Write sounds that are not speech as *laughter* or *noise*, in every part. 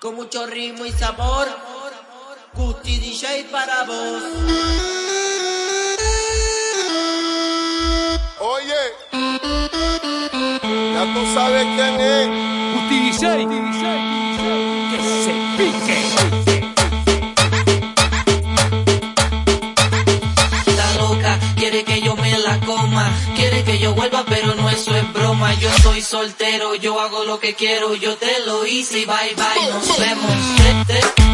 con mucho ritmo y sabor. Gusti DJ para vos. Oye, ya tú sabes quién es. Gusti DJ, que se pique. Está loca, quiere que yo me la coma. Quiere que yo vuelva, pero no eso es Yo estoy soltero, yo hago lo que quiero. Yo te lo hice y bye bye, nos vemos.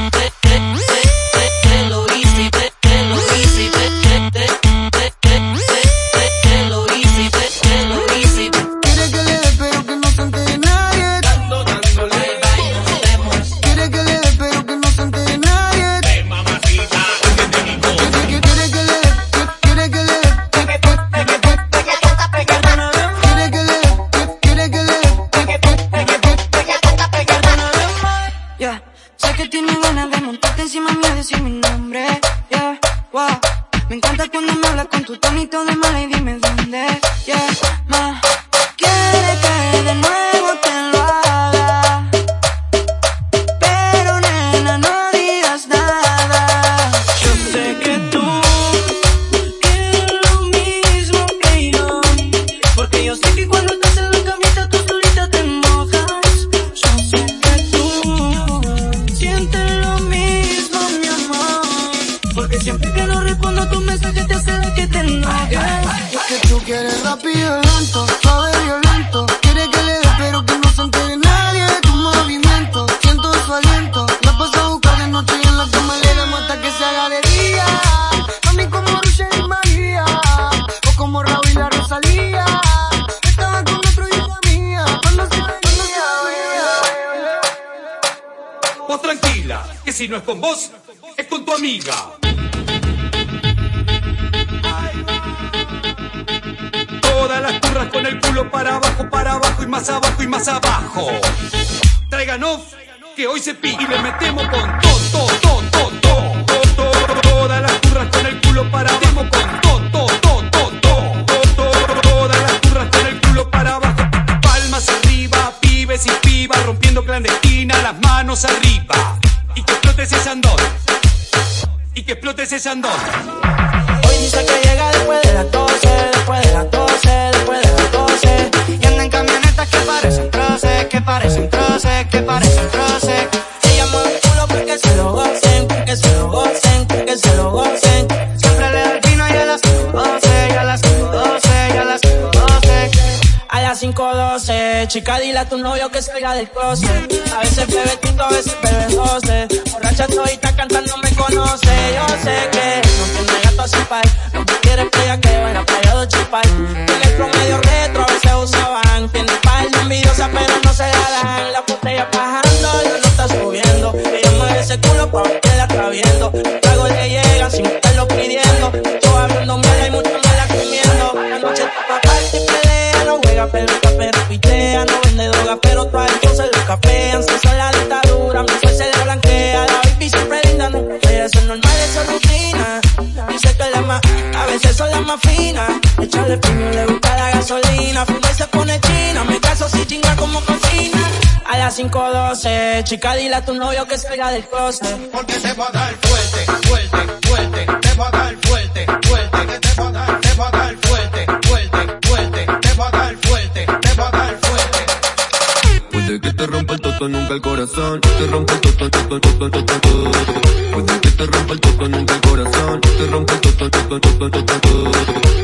Encima mío y decir mi nombre. Yeah, wow. Me encanta cuando me hablas con tu tonito de mala y dime respondo a tu mensaje te hace la que te enojes. Es que tú quieres rápido y lento, suave y violento. Quiere que le dé pero que no se entere nadie de tu movimiento. Siento su aliento, la paso a buscar de noche y en la cama le damos hasta que se haga de día. A mí como Rusia y María, o como Raúl y la Rosalía. Estaba con otro y mía, cuando se. Vos tranquila, que si no es con vos, es con tu amiga. El culo para abajo, para abajo y más abajo y más abajo. Traigan off, que hoy se pica y le metemos con todo, todo, todo, todo, todo, todo. Todas las turras con el culo para abajo, con todo, todo, todo, todo, todo, todo. Todas las turras con el culo para abajo. Palmas arriba, pibes y pibas, rompiendo clandestina, las manos arriba. Y que explote ese sandón. Y que explote ese sandón. Hoy dice que llega después de las 12, después de las 12, después de 5.12, chica, dile a tu novio que salga del closet. A veces bebe tinto, a veces bebe doce. Borracha todita cantando me conoce. Yo sé que no tiene gato así pay. Lo que quiere playa que a la playa de chipay. Tiene el promedio retro, a veces usaban. Tiene par de envidiosa, pero no se la Echarle piño, le gusta la gasolina. Fuma y se pone china. Me caso si chinga como cocina. A las 5.12, chica, dile a tu novio que salga del closet. Porque te va a dar fuerte, fuerte, fuerte. Te va a dar fuerte. Toto, nunca el corazón. Te rompa el toto, toto, toto, toto, toto. Puede que te rompa el toto, nunca el corazón. Te rompa el toto, toto, toto, toto, toto.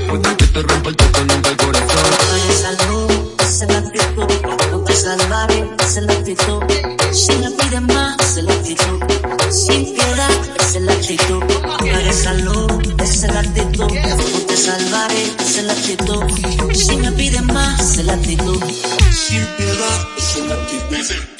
Puede que te rompa el toto, nunca el corazón. Esa es la actitud. No te salvaré, esa es la actitud. Si me piden más, esa es la actitud. Sin piedad, esa es la actitud. Esa es la actitud. No te salvaré, esa es la actitud. Si me piden más, esa es la actitud. Sin piedad, esa es la actitud.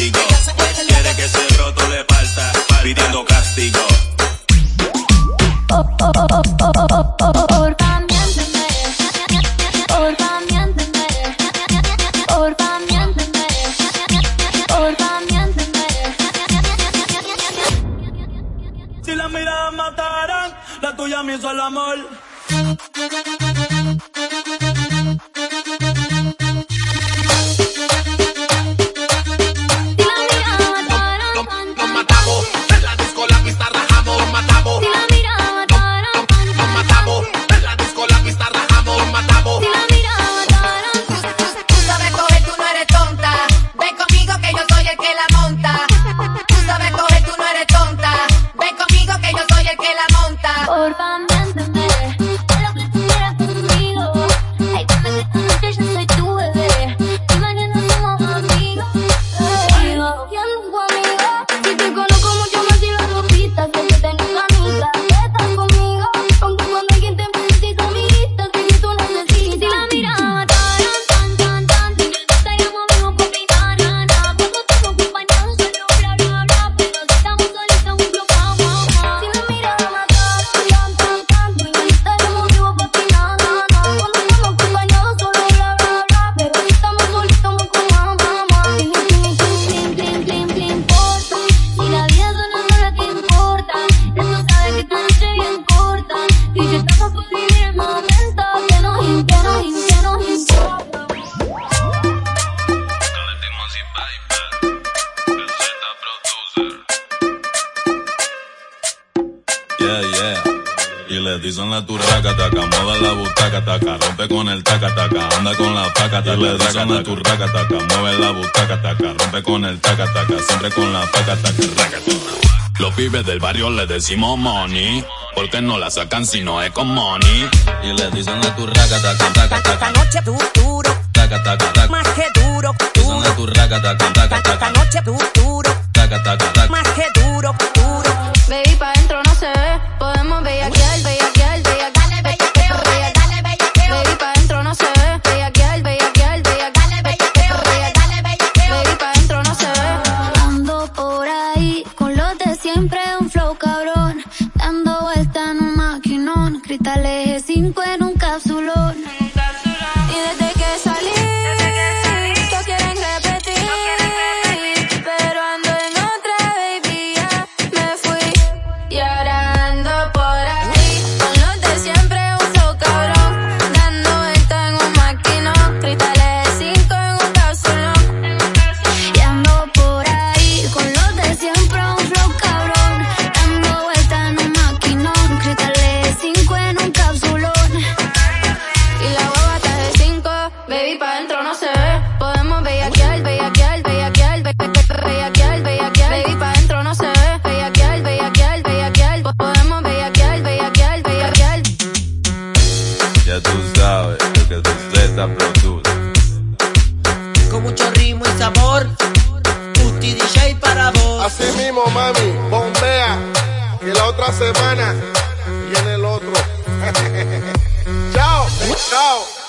Quiere que ese roto le falta, pidiendo castigo. Si la mirada mataran, la tuya me hizo el amor. la turraca, taca, moda la butaca, taca, rompe con el taca, taca, anda con la paca, taca, le taca, la turraca, taca, mueve la butaca, taca, rompe con el taca, taca, siempre con la paca, taca, raca, Los pibes del barrio le decimos money, porque no la sacan si no es con money. Y le dicen la turraca, taca, taca, taca. Esta noche tú duro, taca, taca, taca. Más que duro, duro. la turraca, taca, taca, taca. Esta noche tú duro, taca, taca, taca. Más que duro, duro. Baby, pa' dentro no se ve, podemos bellaquear, Así mismo, mami, bombea. Que la otra semana viene el otro. *laughs* chao, chao.